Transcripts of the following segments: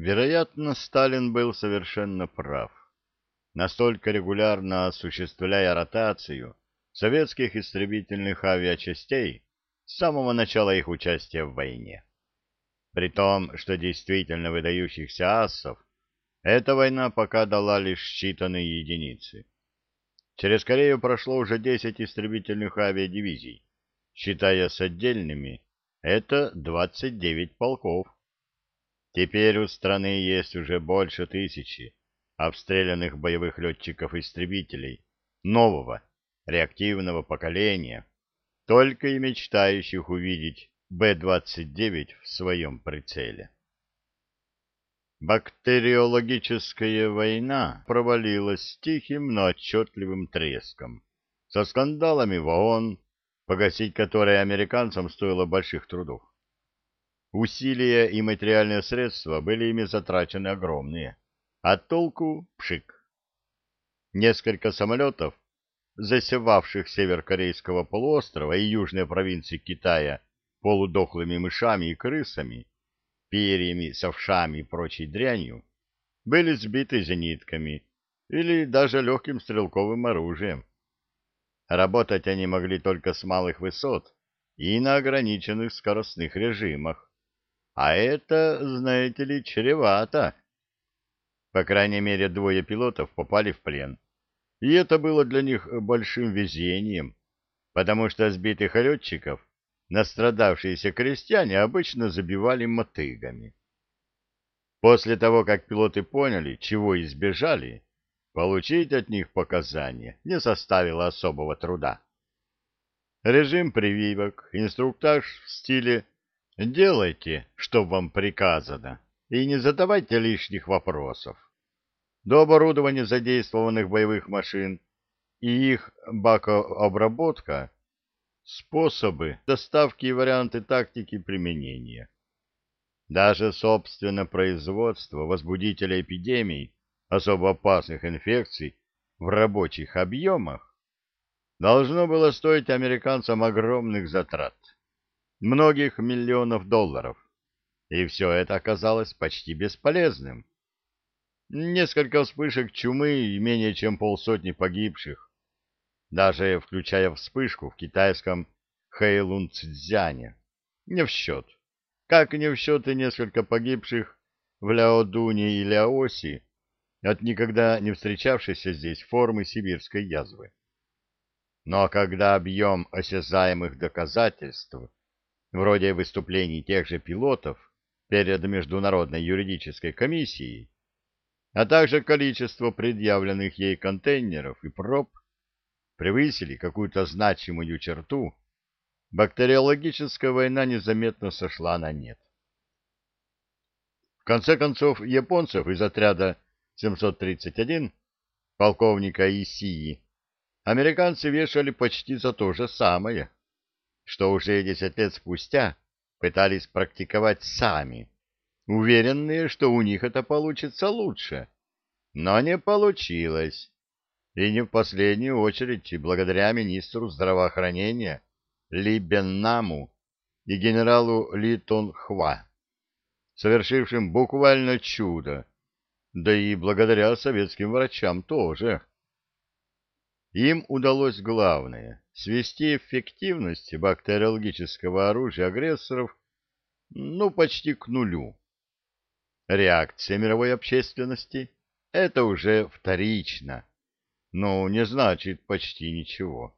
Вероятно, Сталин был совершенно прав. Настолько регулярно осуществляя ротацию советских истребительных авиачастей с самого начала их участия в войне. При том, что действительно выдающихся асов эта война пока дала лишь считанные единицы. Через Корею прошло уже 10 истребительных авиадивизий. Считая с отдельными, это 29 полков. Теперь у страны есть уже больше тысячи обстрелянных боевых летчиков-истребителей нового реактивного поколения, только и мечтающих увидеть Б-29 в своем прицеле. Бактериологическая война провалилась тихим, но отчетливым треском, со скандалами в ООН, погасить которые американцам стоило больших трудов. Усилия и материальные средства были ими затрачены огромные, а толку — пшик. Несколько самолетов, засевавших северокорейского полуострова и южные провинции Китая полудохлыми мышами и крысами, перьями, совшами и прочей дрянью, были сбиты зенитками или даже легким стрелковым оружием. Работать они могли только с малых высот и на ограниченных скоростных режимах. А это, знаете ли, чревато. По крайней мере, двое пилотов попали в плен. И это было для них большим везением, потому что сбитых летчиков настрадавшиеся крестьяне обычно забивали мотыгами. После того, как пилоты поняли, чего избежали, получить от них показания не составило особого труда. Режим прививок, инструктаж в стиле «делайте, что вам приказано» и не задавайте лишних вопросов. До оборудования задействованных боевых машин и их бакообработка способы доставки и варианты тактики применения. Даже, собственно, производство возбудителя эпидемий, особо опасных инфекций в рабочих объемах должно было стоить американцам огромных затрат, многих миллионов долларов, и все это оказалось почти бесполезным. Несколько вспышек чумы и менее чем полсотни погибших, даже включая вспышку в китайском Хэйлунцзяне. Не в счет. Как не в счет и несколько погибших в Ляодуне и Ляоси от никогда не встречавшейся здесь формы сибирской язвы. Но когда объем осязаемых доказательств, вроде выступлений тех же пилотов перед Международной юридической комиссией, а также количество предъявленных ей контейнеров и проб, превысили какую-то значимую черту, бактериологическая война незаметно сошла на нет. В конце концов, японцев из отряда 731 полковника Исии американцы вешали почти за то же самое, что уже 10 лет спустя пытались практиковать сами, уверенные, что у них это получится лучше. Но не получилось и не в последнюю очередь благодаря министру здравоохранения Ли Беннаму и генералу Ли Тонхва, совершившим буквально чудо, да и благодаря советским врачам тоже. Им удалось главное — свести эффективность бактериологического оружия агрессоров ну почти к нулю. Реакция мировой общественности — это уже вторично ну, не значит почти ничего.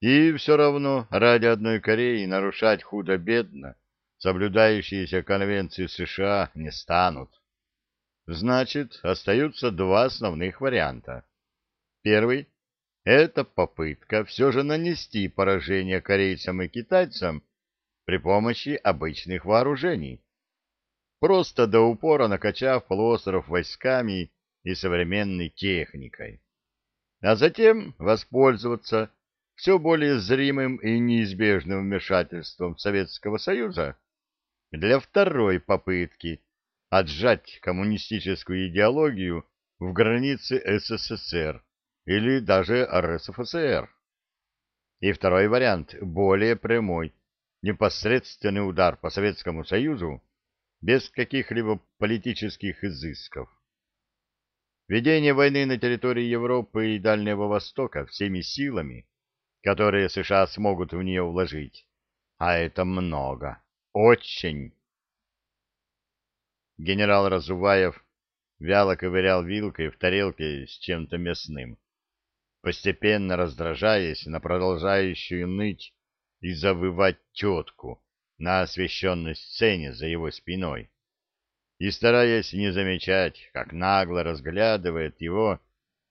И все равно ради одной Кореи нарушать худо-бедно соблюдающиеся конвенции США не станут. Значит, остаются два основных варианта. Первый — это попытка все же нанести поражение корейцам и китайцам при помощи обычных вооружений, просто до упора накачав полуостров войсками и современной техникой. А затем воспользоваться все более зримым и неизбежным вмешательством Советского Союза для второй попытки отжать коммунистическую идеологию в границы СССР или даже РСФСР. И второй вариант, более прямой, непосредственный удар по Советскому Союзу, без каких-либо политических изысков. Ведение войны на территории Европы и Дальнего Востока всеми силами, которые США смогут в нее вложить, а это много, очень. Генерал Разуваев вяло ковырял вилкой в тарелке с чем-то мясным, постепенно раздражаясь на продолжающую ныть и завывать тетку на освещенной сцене за его спиной и стараясь не замечать, как нагло разглядывает его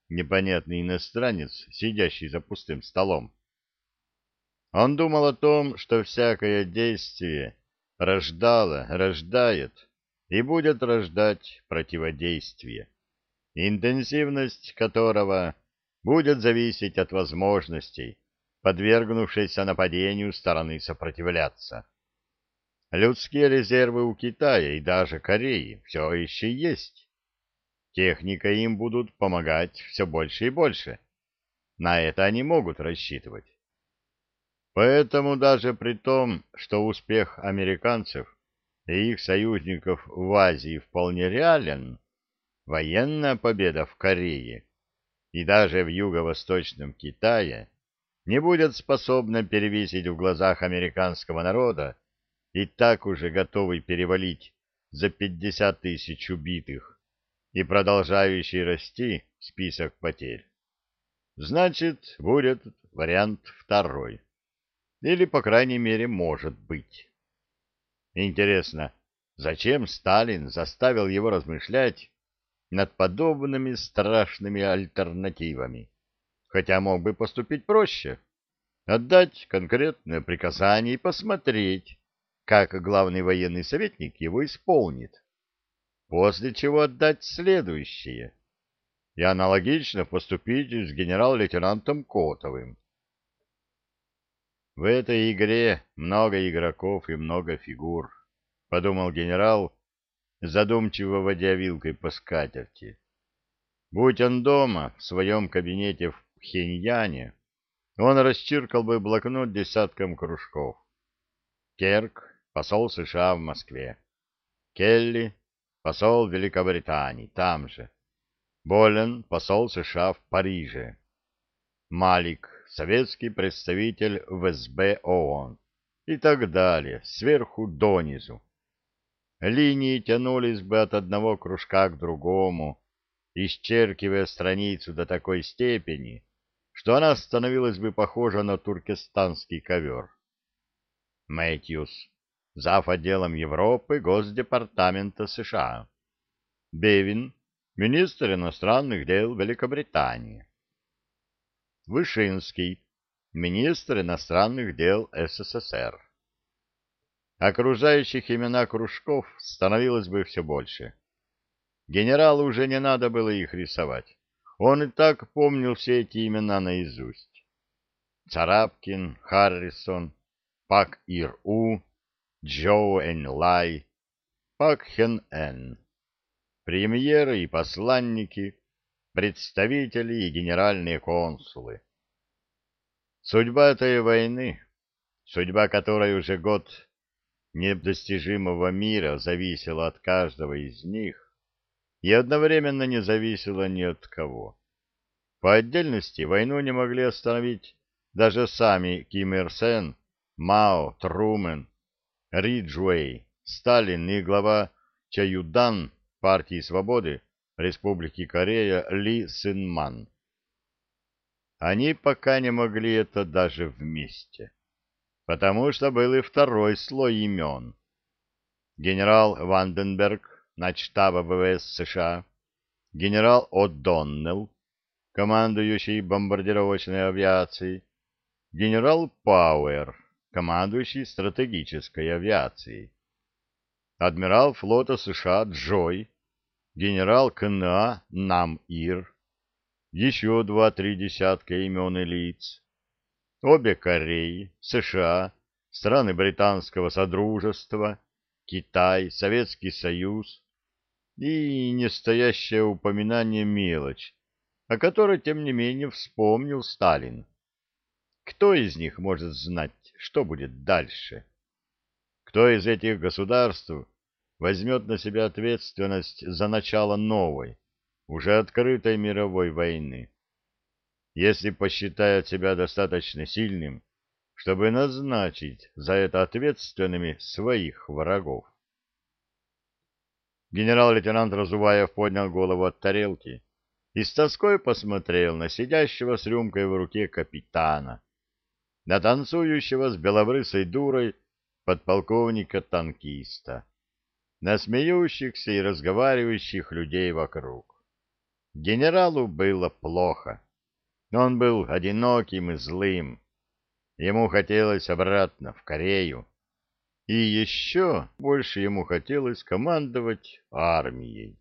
непонятный иностранец, сидящий за пустым столом. Он думал о том, что всякое действие рождало, рождает и будет рождать противодействие, интенсивность которого будет зависеть от возможностей, подвергнувшейся нападению стороны сопротивляться. Людские резервы у Китая и даже Кореи все еще есть. Техника им будут помогать все больше и больше. На это они могут рассчитывать. Поэтому даже при том, что успех американцев и их союзников в Азии вполне реален, военная победа в Корее и даже в юго-восточном Китае не будет способна перевесить в глазах американского народа и так уже готовый перевалить за 50 тысяч убитых и продолжающий расти список потерь. Значит, будет вариант второй. Или, по крайней мере, может быть. Интересно, зачем Сталин заставил его размышлять над подобными страшными альтернативами? Хотя мог бы поступить проще. Отдать конкретное приказание и посмотреть, как главный военный советник его исполнит, после чего отдать следующее и аналогично поступить с генерал-лейтенантом Котовым. В этой игре много игроков и много фигур, подумал генерал, задумчиво водя вилкой по скатерти. Будь он дома, в своем кабинете в Пхеньяне, он расчиркал бы блокнот десятком кружков. Керк, посол США в Москве. Келли, посол Великобритании, там же. Болен, посол США в Париже. Малик, советский представитель в СБ ООН. И так далее, сверху донизу. Линии тянулись бы от одного кружка к другому, исчеркивая страницу до такой степени, что она становилась бы похожа на туркестанский ковер. Мэтьюс, зав. отделом Европы Госдепартамента США. Бевин, министр иностранных дел Великобритании. Вышинский, министр иностранных дел СССР. Окружающих имена кружков становилось бы все больше. Генералу уже не надо было их рисовать. Он и так помнил все эти имена наизусть. Царапкин, Харрисон, Пак Ир-У, Джоу Эн-Лай, Пак Хен-Эн, премьеры и посланники, представители и генеральные консулы. Судьба этой войны, судьба которой уже год недостижимого мира зависела от каждого из них, и одновременно не зависела ни от кого. По отдельности войну не могли остановить даже сами Ким Ир Сен, Мао, Трумен, Риджуэй, Сталин и глава Чаюдан партии свободы Республики Корея Ли Сынман. Они пока не могли это даже вместе, потому что был и второй слой имен. Генерал Ванденберг, начштаба ВВС США, генерал О'Доннелл, командующий бомбардировочной авиацией, генерал Пауэр, командующий стратегической авиацией, адмирал флота США Джой, генерал КНА Нам-Ир, еще два-три десятка имен и лиц, обе Кореи, США, страны Британского Содружества, Китай, Советский Союз и нестоящее упоминание мелочь, о которой, тем не менее, вспомнил Сталин. Кто из них может знать, что будет дальше? Кто из этих государств возьмет на себя ответственность за начало новой, уже открытой мировой войны. Если посчитает себя достаточно сильным, чтобы назначить за это ответственными своих врагов. Генерал-лейтенант Разуваев поднял голову от тарелки и с тоской посмотрел на сидящего с рюмкой в руке капитана, на танцующего с белобрысой дурой подполковника-танкиста, на смеющихся и разговаривающих людей вокруг. Генералу было плохо. Он был одиноким и злым. Ему хотелось обратно в Корею. И еще больше ему хотелось командовать армией.